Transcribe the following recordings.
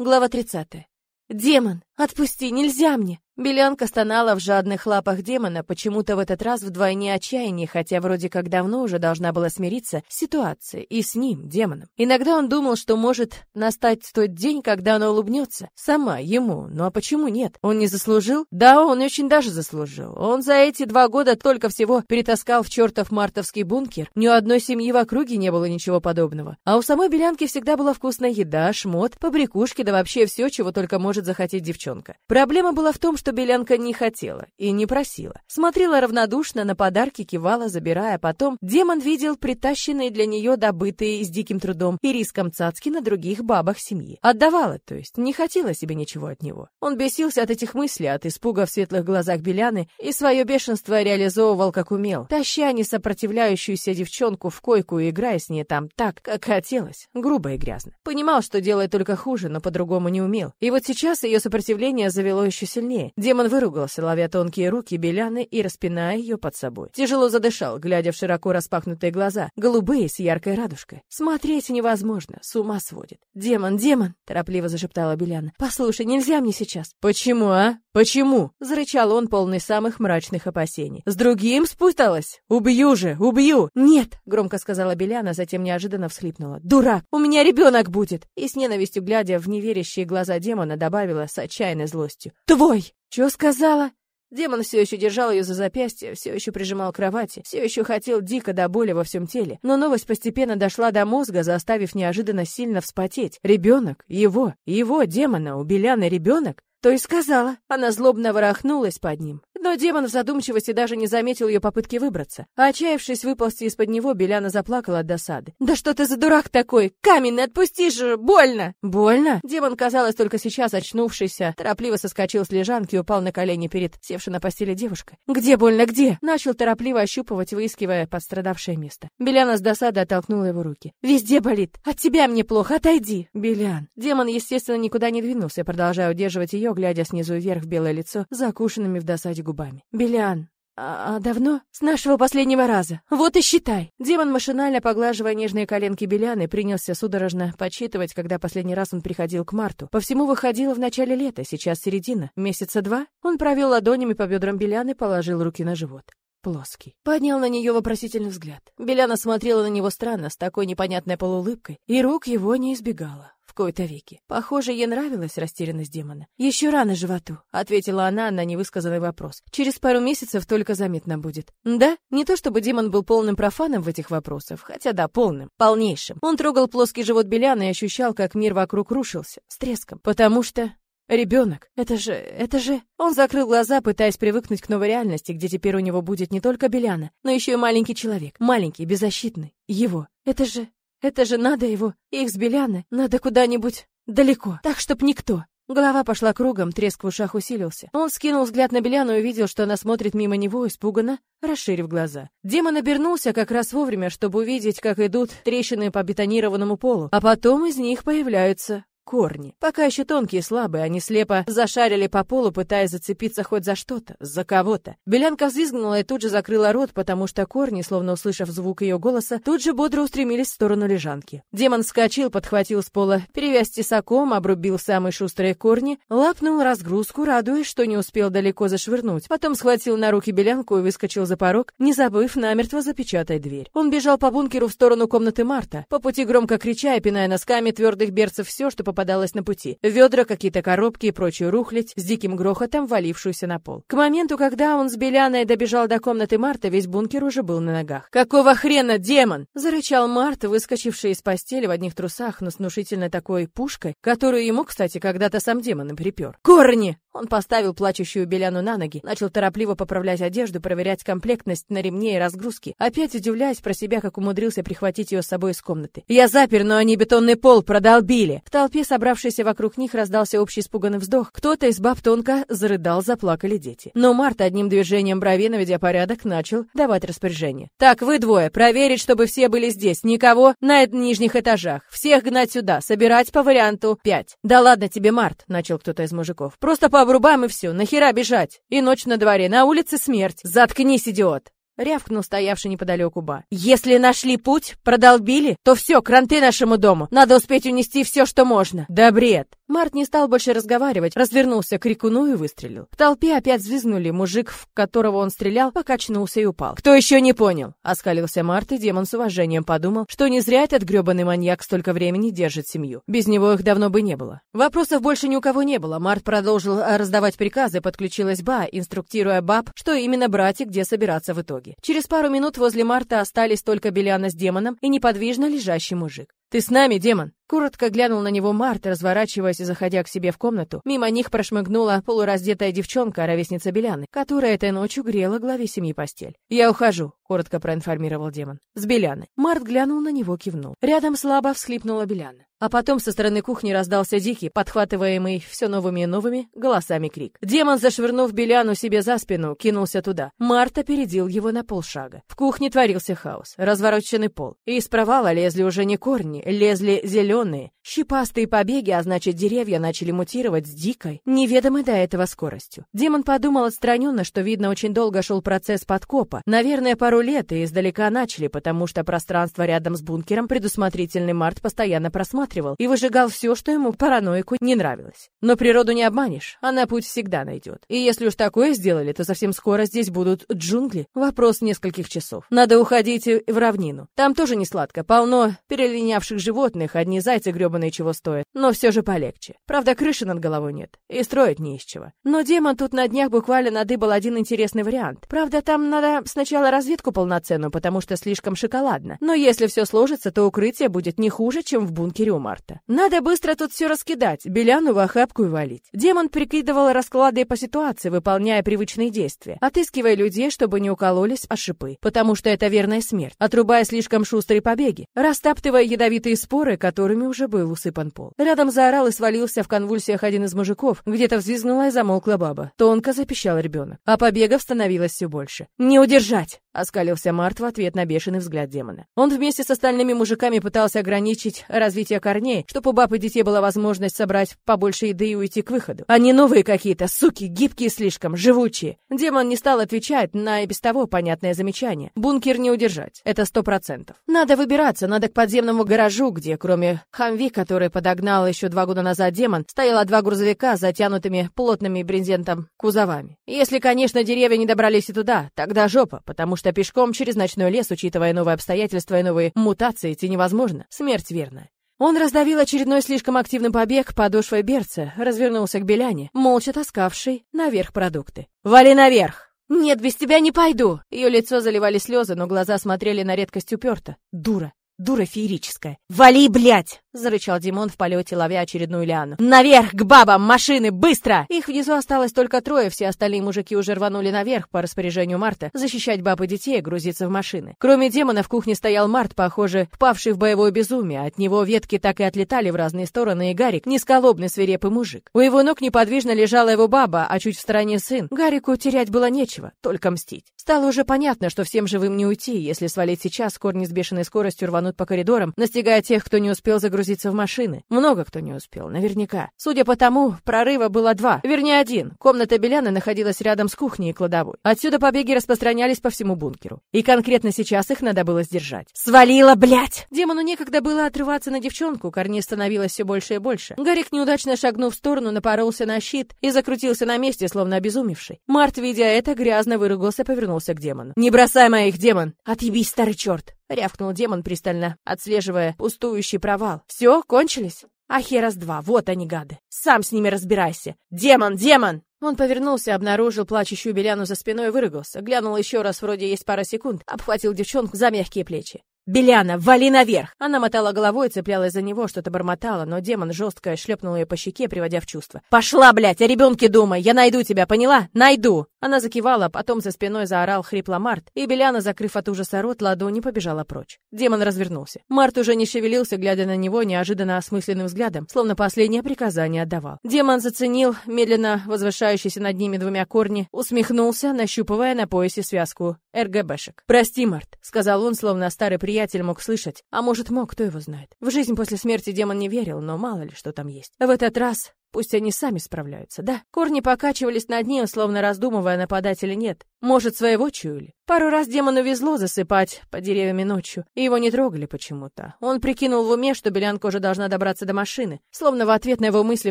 Глава 30. Демон, отпусти, нельзя мне. Белянка стонала в жадных лапах демона, почему-то в этот раз вдвойне отчаянии, хотя вроде как давно уже должна была смириться с ситуацией и с ним, демоном. Иногда он думал, что может настать тот день, когда она улыбнется. Сама, ему. Ну а почему нет? Он не заслужил? Да, он очень даже заслужил. Он за эти два года только всего перетаскал в чертов мартовский бункер. Ни у одной семьи в округе не было ничего подобного. А у самой Белянки всегда была вкусная еда, шмот, побрякушки, да вообще все, чего только может захотеть девчонка. Проблема была в том, что что Белянка не хотела и не просила. Смотрела равнодушно на подарки, кивала, забирая. Потом демон видел притащенные для нее добытые с диким трудом и риском цацки на других бабах семьи. Отдавала, то есть не хотела себе ничего от него. Он бесился от этих мыслей, от испуга в светлых глазах Беляны и свое бешенство реализовывал как умел, таща несопротивляющуюся девчонку в койку и играя с ней там так, как хотелось, грубо и грязно. Понимал, что делает только хуже, но по-другому не умел. И вот сейчас ее сопротивление завело еще сильнее. Демон выругался, ловя тонкие руки Беляны и распиная ее под собой. Тяжело задышал, глядя в широко распахнутые глаза, голубые с яркой радужкой. Смотреть невозможно, с ума сводит. «Демон, демон!» — торопливо зашептала Беляна. «Послушай, нельзя мне сейчас». «Почему, а? Почему?» — зарычал он, полный самых мрачных опасений. «С другим спуталась? Убью же, убью!» «Нет!» — громко сказала Беляна, затем неожиданно всхлипнула. «Дурак! У меня ребенок будет!» И с ненавистью, глядя в неверящие глаза демона, добавила с отчаянной злостью. «Твой!» «Чё сказала?» Демон все еще держал ее за запястье, все еще прижимал к кровати, все еще хотел дико до боли во всем теле. Но новость постепенно дошла до мозга, заставив неожиданно сильно вспотеть. Ребенок, его, его, демона, у Беляны ребенок? То и сказала. Она злобно ворохнулась под ним. Но демон в задумчивости даже не заметил ее попытки выбраться. А отчаявшись выползти из-под него, Беляна заплакала от досады. «Да что ты за дурак такой? Каменный, отпусти же! Больно!» «Больно?» Демон, казалось, только сейчас очнувшийся, торопливо соскочил с лежанки и упал на колени перед севшей на постели девушкой. «Где больно, где?» Начал торопливо ощупывать, выискивая подстрадавшее место. Беляна с досадой оттолкнула его руки. «Везде болит! От тебя мне плохо, отойди!» «Белян!» Демон, естественно, никуда не двинулся, продолжая удерживать ее, глядя снизу вверх в белое лицо, закушенными в досаде губами. «Белиан, а, а давно? С нашего последнего раза. Вот и считай. Демон, машинально поглаживая нежные коленки Беляны, принялся судорожно подсчитывать, когда последний раз он приходил к Марту. По всему выходило в начале лета, сейчас середина. Месяца два. Он провел ладонями по бедрам Беляны, положил руки на живот. Плоский. Поднял на нее вопросительный взгляд. Беляна смотрела на него странно, с такой непонятной полуулыбкой, и рук его не избегала кои-то веки. Похоже, ей нравилась растерянность демона. «Еще рано животу», — ответила она на невысказанный вопрос. «Через пару месяцев только заметно будет». Да, не то чтобы демон был полным профаном в этих вопросах, хотя да, полным, полнейшим. Он трогал плоский живот Беляна и ощущал, как мир вокруг рушился, с треском. Потому что Ребенок, это же, это же... Он закрыл глаза, пытаясь привыкнуть к новой реальности, где теперь у него будет не только Беляна, но еще и маленький человек. Маленький, беззащитный. Его. Это же... Это же надо его, их с Беляны, надо куда-нибудь далеко, так, чтоб никто. Голова пошла кругом, треск в ушах усилился. Он скинул взгляд на Беляну и увидел, что она смотрит мимо него, испуганно, расширив глаза. Демон обернулся как раз вовремя, чтобы увидеть, как идут трещины по бетонированному полу, а потом из них появляются корни. Пока еще тонкие и слабые, они слепо зашарили по полу, пытаясь зацепиться хоть за что-то, за кого-то. Белянка взвизгнула и тут же закрыла рот, потому что корни, словно услышав звук ее голоса, тут же бодро устремились в сторону лежанки. Демон вскочил, подхватил с пола перевязь тесаком, обрубил самые шустрые корни, лапнул разгрузку, радуясь, что не успел далеко зашвырнуть. Потом схватил на руки Белянку и выскочил за порог, не забыв намертво запечатать дверь. Он бежал по бункеру в сторону комнаты Марта, по пути громко крича и пиная носками твердых берцев все, что попадалось на пути. Ведра, какие-то коробки и прочую рухлядь, с диким грохотом валившуюся на пол. К моменту, когда он с Беляной добежал до комнаты Марта, весь бункер уже был на ногах. «Какого хрена, демон?» — зарычал Март, выскочивший из постели в одних трусах, но с внушительной такой пушкой, которую ему, кстати, когда-то сам демон припер. «Корни!» Он поставил плачущую Беляну на ноги, начал торопливо поправлять одежду, проверять комплектность на ремне и разгрузки, опять удивляясь про себя, как умудрился прихватить ее с собой из комнаты. «Я запер, но они бетонный пол продолбили!» В толпе, собравшейся вокруг них, раздался общий испуганный вздох. Кто-то из баб тонко зарыдал, заплакали дети. Но Марта одним движением брови, наведя порядок, начал давать распоряжение. «Так, вы двое, проверить, чтобы все были здесь, никого на нижних этажах, всех гнать сюда, собирать по варианту пять. «Да ладно тебе, Март!» — начал кто-то из мужиков. «Просто по обрубаем и все. Нахера бежать? И ночь на дворе, на улице смерть. Заткнись, идиот!» Рявкнул стоявший неподалеку Ба. «Если нашли путь, продолбили, то все, кранты нашему дому. Надо успеть унести все, что можно». «Да бред!» Март не стал больше разговаривать, развернулся к крикуну и выстрелил. В толпе опять взвизгнули, мужик, в которого он стрелял, покачнулся и упал. «Кто еще не понял?» — оскалился Март, и демон с уважением подумал, что не зря этот гребаный маньяк столько времени держит семью. Без него их давно бы не было. Вопросов больше ни у кого не было. Март продолжил раздавать приказы, подключилась Ба, инструктируя баб, что именно брать и где собираться в итоге. Через пару минут возле Марта остались только Беляна с демоном и неподвижно лежащий мужик. «Ты с нами, демон?» Коротко глянул на него Март, разворачиваясь и заходя к себе в комнату. Мимо них прошмыгнула полураздетая девчонка, ровесница Беляны, которая этой ночью грела главе семьи постель. «Я ухожу», — коротко проинформировал демон. «С Беляны». Март глянул на него, кивнул. Рядом слабо всхлипнула Беляна. А потом со стороны кухни раздался дикий, подхватываемый все новыми и новыми голосами крик. Демон, зашвырнув Беляну себе за спину, кинулся туда. Март опередил его на полшага. В кухне творился хаос. Развороченный пол. И из провала лезли уже не корни, лезли зеленые, щипастые побеги, а значит деревья начали мутировать с дикой, неведомой до этого скоростью. Демон подумал отстраненно, что, видно, очень долго шел процесс подкопа. Наверное, пару лет и издалека начали, потому что пространство рядом с бункером предусмотрительный Март постоянно просматривал осматривал и выжигал все, что ему параноику не нравилось. Но природу не обманешь, она путь всегда найдет. И если уж такое сделали, то совсем скоро здесь будут джунгли. Вопрос нескольких часов. Надо уходить в равнину. Там тоже не сладко, полно перелинявших животных, одни зайцы гребаные чего стоят, но все же полегче. Правда, крыши над головой нет, и строить не из чего. Но демон тут на днях буквально надыбал один интересный вариант. Правда, там надо сначала разведку полноценную, потому что слишком шоколадно. Но если все сложится, то укрытие будет не хуже, чем в бункере у Марта. Надо быстро тут все раскидать, Беляну в охапку и валить. Демон прикидывал расклады по ситуации, выполняя привычные действия, отыскивая людей, чтобы не укололись о шипы, потому что это верная смерть, отрубая слишком шустрые побеги, растаптывая ядовитые споры, которыми уже был усыпан пол. Рядом заорал и свалился в конвульсиях один из мужиков, где-то взвизгнула и замолкла баба. Тонко запищал ребенок, а побегов становилось все больше. «Не удержать!» — оскалился Март в ответ на бешеный взгляд демона. Он вместе с остальными мужиками пытался ограничить развитие корней, чтобы у баб и детей была возможность собрать побольше еды и уйти к выходу. Они новые какие-то, суки, гибкие слишком, живучие. Демон не стал отвечать на и без того понятное замечание. Бункер не удержать, это сто процентов. Надо выбираться, надо к подземному гаражу, где, кроме Хамви, который подогнал еще два года назад демон, стояло два грузовика с затянутыми плотными брезентом кузовами. Если, конечно, деревья не добрались и туда, тогда жопа, потому что пешком через ночной лес, учитывая новые обстоятельства и новые мутации, идти невозможно. Смерть верная. Он раздавил очередной слишком активный побег подошвой берца, развернулся к Беляне, молча таскавшей наверх продукты. «Вали наверх!» «Нет, без тебя не пойду!» Ее лицо заливали слезы, но глаза смотрели на редкость уперто. «Дура! Дура феерическая! Вали, блядь!» — зарычал Димон в полете, ловя очередную лиану. «Наверх, к бабам! Машины! Быстро!» Их внизу осталось только трое, все остальные мужики уже рванули наверх по распоряжению Марта, защищать баб и детей грузиться в машины. Кроме демона в кухне стоял Март, похоже, впавший в боевое безумие. От него ветки так и отлетали в разные стороны, и Гарик, низколобный свирепый мужик. У его ног неподвижно лежала его баба, а чуть в стороне сын. Гарику терять было нечего, только мстить. Стало уже понятно, что всем живым не уйти. Если свалить сейчас, корни с бешеной скоростью рванут по коридорам, настигая тех, кто не успел загрузить загрузиться в машины. Много кто не успел, наверняка. Судя по тому, прорыва было два, вернее один. Комната Беляны находилась рядом с кухней и кладовой. Отсюда побеги распространялись по всему бункеру. И конкретно сейчас их надо было сдержать. «Свалила, блядь!» Демону некогда было отрываться на девчонку, корней становилось все больше и больше. Гарик, неудачно шагнув в сторону, напоролся на щит и закрутился на месте, словно обезумевший. Март, видя это, грязно выругался и повернулся к демону. «Не бросай моих, демон! Отъебись, старый черт!» — рявкнул демон, пристально отслеживая пустующий провал. «Все, кончились?» «Ахерас два, вот они, гады! Сам с ними разбирайся! Демон, демон!» Он повернулся, обнаружил плачущую Беляну за спиной и выругался. Глянул еще раз, вроде есть пара секунд, обхватил девчонку за мягкие плечи. «Беляна, вали наверх!» Она мотала головой, цеплялась за него, что-то бормотала, но демон жестко шлепнул ее по щеке, приводя в чувство. «Пошла, блядь, о ребенке думай! Я найду тебя, поняла? Найду!» Она закивала, потом за спиной заорал хрипло Март, и Беляна, закрыв от ужаса рот, ладони побежала прочь. Демон развернулся. Март уже не шевелился, глядя на него неожиданно осмысленным взглядом, словно последнее приказание отдавал. Демон заценил медленно возвышающиеся над ними двумя корни, усмехнулся, нащупывая на поясе связку РГБшек. «Прости, Март», — сказал он, словно старый приятель, мог слышать, а может мог, кто его знает. В жизнь после смерти демон не верил, но мало ли что там есть. В этот раз Пусть они сами справляются, да? Корни покачивались над ним, словно раздумывая, нападать или нет. Может, своего чуяли? Пару раз демону везло засыпать по деревьями ночью, и его не трогали почему-то. Он прикинул в уме, что Белянка уже должна добраться до машины. Словно в ответ на его мысли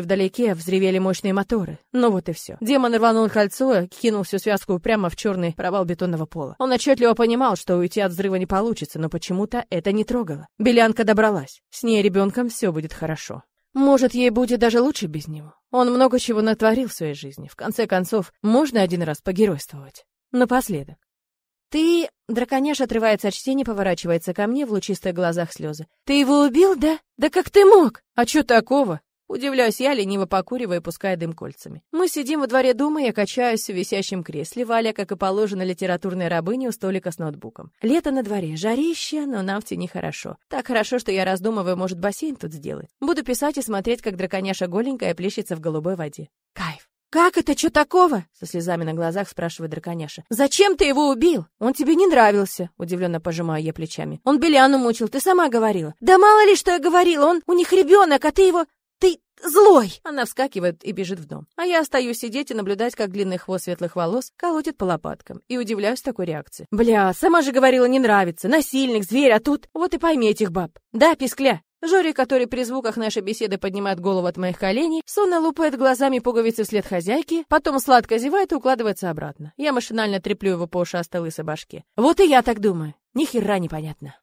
вдалеке взревели мощные моторы. Ну вот и все. Демон рванул кольцо, кинул всю связку прямо в черный провал бетонного пола. Он отчетливо понимал, что уйти от взрыва не получится, но почему-то это не трогало. Белянка добралась. С ней ребенком все будет хорошо. Может, ей будет даже лучше без него. Он много чего натворил в своей жизни. В конце концов, можно один раз погеройствовать. Напоследок. «Ты...» — драконяш отрывается от чтения, поворачивается ко мне, в лучистых глазах слезы. «Ты его убил, да? Да как ты мог? А что такого?» Удивляюсь я, лениво покуривая, пуская дым кольцами. Мы сидим во дворе дома, я качаюсь в висящем кресле, Валя, как и положено литературной рабыне, у столика с ноутбуком. Лето на дворе, жарище, но нам в тени хорошо. Так хорошо, что я раздумываю, может, бассейн тут сделать. Буду писать и смотреть, как драконяша голенькая плещется в голубой воде. Кайф. «Как это? Что такого?» — со слезами на глазах спрашивает драконяша. «Зачем ты его убил? Он тебе не нравился?» — удивленно пожимаю я плечами. «Он Беляну мучил, ты сама говорила». «Да мало ли, что я говорила, он... У них ребенок, а ты его... Ты злой!» Она вскакивает и бежит в дом. А я остаюсь сидеть и наблюдать, как длинный хвост светлых волос колотит по лопаткам. И удивляюсь такой реакции. «Бля, сама же говорила, не нравится. Насильник, зверь, а тут... Вот и пойми этих баб. Да, пискля?» Жори, который при звуках нашей беседы поднимает голову от моих коленей, сонно лупает глазами пуговицы вслед хозяйки, потом сладко зевает и укладывается обратно. Я машинально треплю его по ушастой лысой башке. Вот и я так думаю. Ни хера непонятно.